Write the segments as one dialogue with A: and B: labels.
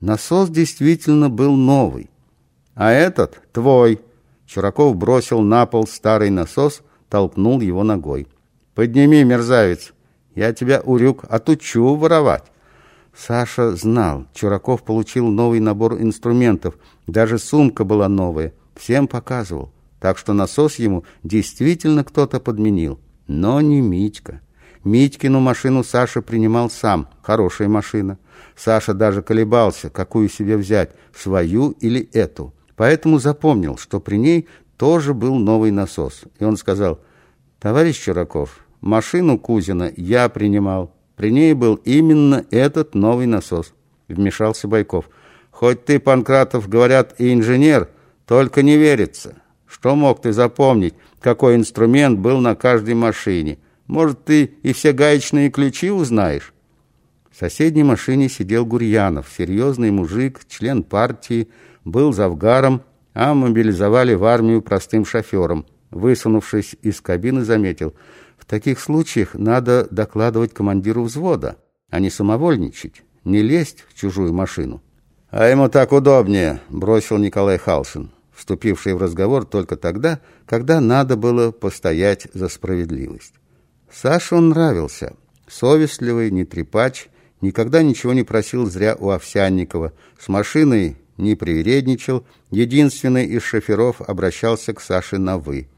A: Насос действительно был новый. А этот твой. Чураков бросил на пол старый насос, толкнул его ногой. Подними, мерзавец. Я тебя, урюк, отучу воровать. Саша знал, Чураков получил новый набор инструментов, даже сумка была новая, всем показывал. Так что насос ему действительно кто-то подменил, но не Митька. Митькину машину Саша принимал сам, хорошая машина. Саша даже колебался, какую себе взять, свою или эту. Поэтому запомнил, что при ней тоже был новый насос. И он сказал, «Товарищ Чураков, машину Кузина я принимал. При ней был именно этот новый насос». Вмешался Байков. «Хоть ты, Панкратов, говорят, и инженер, только не верится. Что мог ты запомнить, какой инструмент был на каждой машине?» Может, ты и все гаечные ключи узнаешь?» В соседней машине сидел Гурьянов, серьезный мужик, член партии, был завгаром, а мобилизовали в армию простым шофером. Высунувшись из кабины, заметил, в таких случаях надо докладывать командиру взвода, а не самовольничать, не лезть в чужую машину. «А ему так удобнее», — бросил Николай Халшин, вступивший в разговор только тогда, когда надо было постоять за справедливость. Саше он нравился. Совестливый, не трепач, никогда ничего не просил зря у Овсянникова. С машиной не привередничал, единственный из шоферов обращался к Саше на «вы».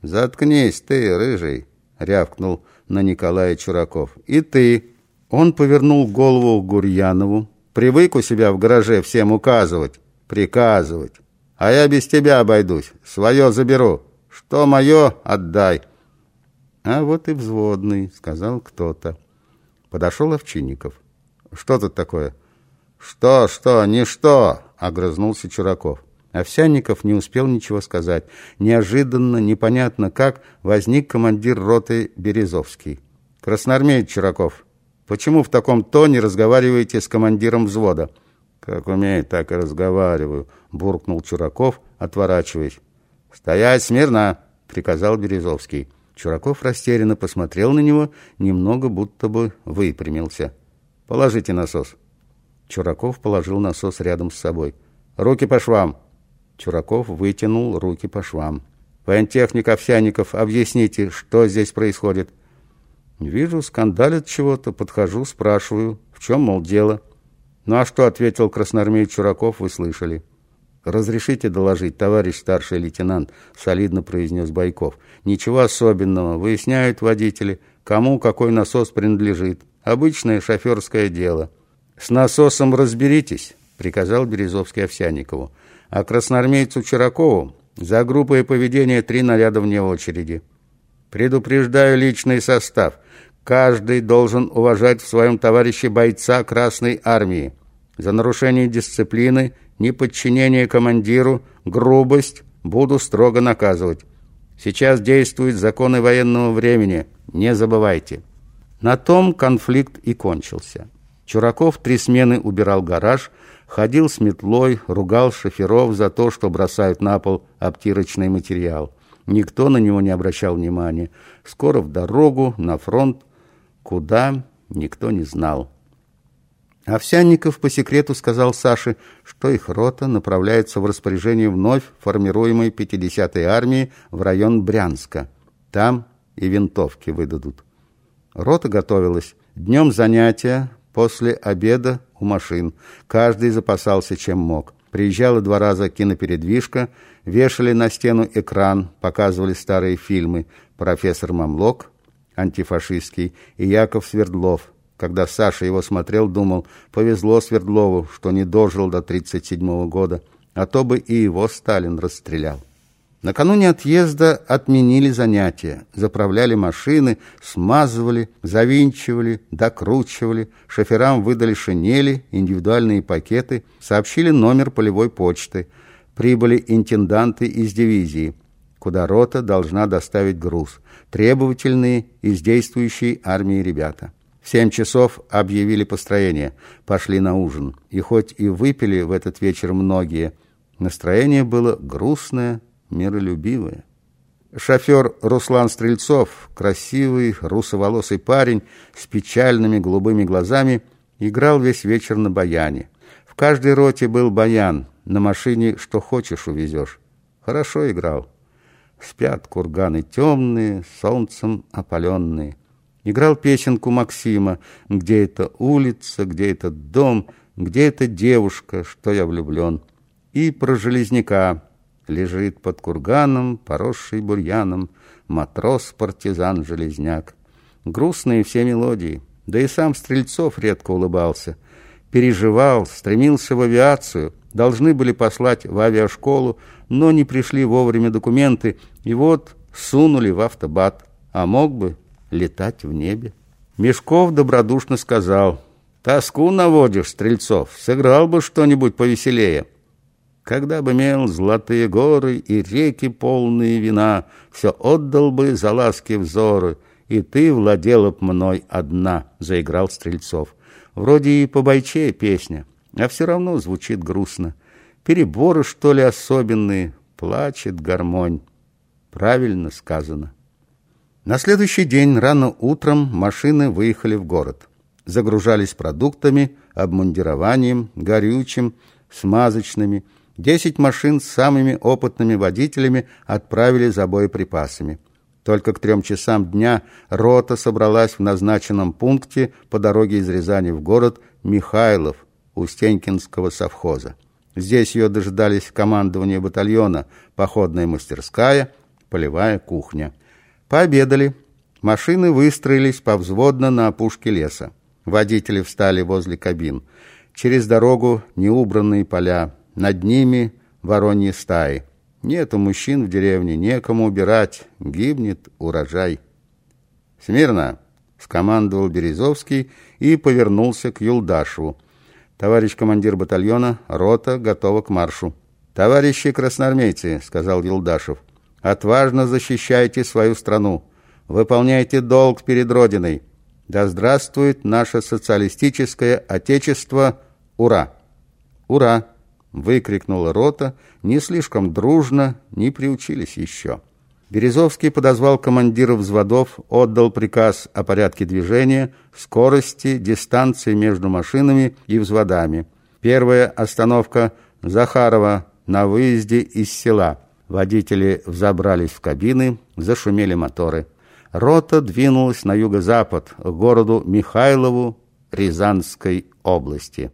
A: «Заткнись ты, рыжий!» — рявкнул на Николая Чураков. «И ты!» Он повернул голову к Гурьянову. «Привык у себя в гараже всем указывать, приказывать. А я без тебя обойдусь, свое заберу. Что мое, отдай». «А вот и взводный», — сказал кто-то. Подошел Овчинников. «Что тут такое?» «Что, что, не что!» — огрызнулся Чураков. Овсянников не успел ничего сказать. Неожиданно, непонятно как, возник командир роты Березовский. «Красноармеец Чураков, почему в таком тоне разговариваете с командиром взвода?» «Как умею, так и разговариваю», — буркнул Чураков, отворачиваясь. «Стоять смирно!» — приказал Березовский. Чураков растерянно посмотрел на него, немного будто бы выпрямился. «Положите насос». Чураков положил насос рядом с собой. «Руки по швам!» Чураков вытянул руки по швам. «Воентехник Овсяников, объясните, что здесь происходит?» «Вижу, скандалят чего-то, подхожу, спрашиваю, в чем, мол, дело?» «Ну а что?» — ответил красноармеец Чураков, вы слышали. «Разрешите доложить, товарищ старший лейтенант», — солидно произнес Байков. «Ничего особенного. Выясняют водители, кому какой насос принадлежит. Обычное шоферское дело». «С насосом разберитесь», — приказал Березовский Овсяникову. «А красноармейцу Чуракову за группой поведения три наряда вне очереди. Предупреждаю личный состав. Каждый должен уважать в своем товарище бойца Красной Армии. За нарушение дисциплины — неподчинение командиру, грубость буду строго наказывать. Сейчас действуют законы военного времени, не забывайте. На том конфликт и кончился. Чураков три смены убирал гараж, ходил с метлой, ругал шоферов за то, что бросают на пол обтирочный материал. Никто на него не обращал внимания. Скоро в дорогу, на фронт, куда, никто не знал. Овсянников по секрету сказал Саше, что их рота направляется в распоряжение вновь формируемой 50-й армии в район Брянска. Там и винтовки выдадут. Рота готовилась. Днем занятия, после обеда у машин. Каждый запасался чем мог. Приезжала два раза кинопередвижка, вешали на стену экран, показывали старые фильмы «Профессор Мамлок», антифашистский, и Яков Свердлов – когда Саша его смотрел, думал, повезло Свердлову, что не дожил до 37 года, а то бы и его Сталин расстрелял. Накануне отъезда отменили занятия, заправляли машины, смазывали, завинчивали, докручивали, шоферам выдали шинели, индивидуальные пакеты, сообщили номер полевой почты. Прибыли интенданты из дивизии, куда рота должна доставить груз, требовательные из действующей армии ребята. В семь часов объявили построение, пошли на ужин. И хоть и выпили в этот вечер многие, настроение было грустное, миролюбивое. Шофер Руслан Стрельцов, красивый, русоволосый парень с печальными голубыми глазами, играл весь вечер на баяне. В каждой роте был баян, на машине что хочешь увезешь. Хорошо играл. Спят курганы темные, солнцем опаленные. Играл песенку Максима «Где эта улица, где этот дом, где эта девушка, что я влюблен?» И про железняка лежит под курганом, поросший бурьяном, матрос-партизан-железняк. Грустные все мелодии, да и сам Стрельцов редко улыбался. Переживал, стремился в авиацию, должны были послать в авиашколу, но не пришли вовремя документы, и вот сунули в автобат, а мог бы летать в небе. Мешков добродушно сказал, «Тоску наводишь, Стрельцов, сыграл бы что-нибудь повеселее». Когда бы имел золотые горы и реки полные вина, Все отдал бы за ласки взоры, и ты владела б мной одна, — заиграл Стрельцов. Вроде и по бойче песня, а все равно звучит грустно. Переборы, что ли, особенные, плачет гармонь. Правильно сказано. На следующий день рано утром машины выехали в город. Загружались продуктами, обмундированием, горючим, смазочными. Десять машин с самыми опытными водителями отправили за боеприпасами. Только к трем часам дня рота собралась в назначенном пункте по дороге из Рязани в город Михайлов у Стенькинского совхоза. Здесь ее дожидались командование батальона, походная мастерская, полевая кухня. Пообедали. Машины выстроились повзводно на опушке леса. Водители встали возле кабин. Через дорогу неубранные поля. Над ними вороньи стаи. Нету мужчин в деревне, некому убирать. Гибнет урожай. «Смирно!» — скомандовал Березовский и повернулся к Юлдашеву. «Товарищ командир батальона, рота готова к маршу». «Товарищи красноармейцы», — сказал Юлдашев, — Отважно защищайте свою страну. Выполняйте долг перед Родиной. Да здравствует наше социалистическое Отечество! Ура! Ура! Выкрикнула рота, не слишком дружно, не приучились еще. Березовский подозвал командиров взводов, отдал приказ о порядке движения, скорости, дистанции между машинами и взводами. Первая остановка Захарова на выезде из села – Водители взобрались в кабины, зашумели моторы. Рота двинулась на юго-запад, к городу Михайлову Рязанской области.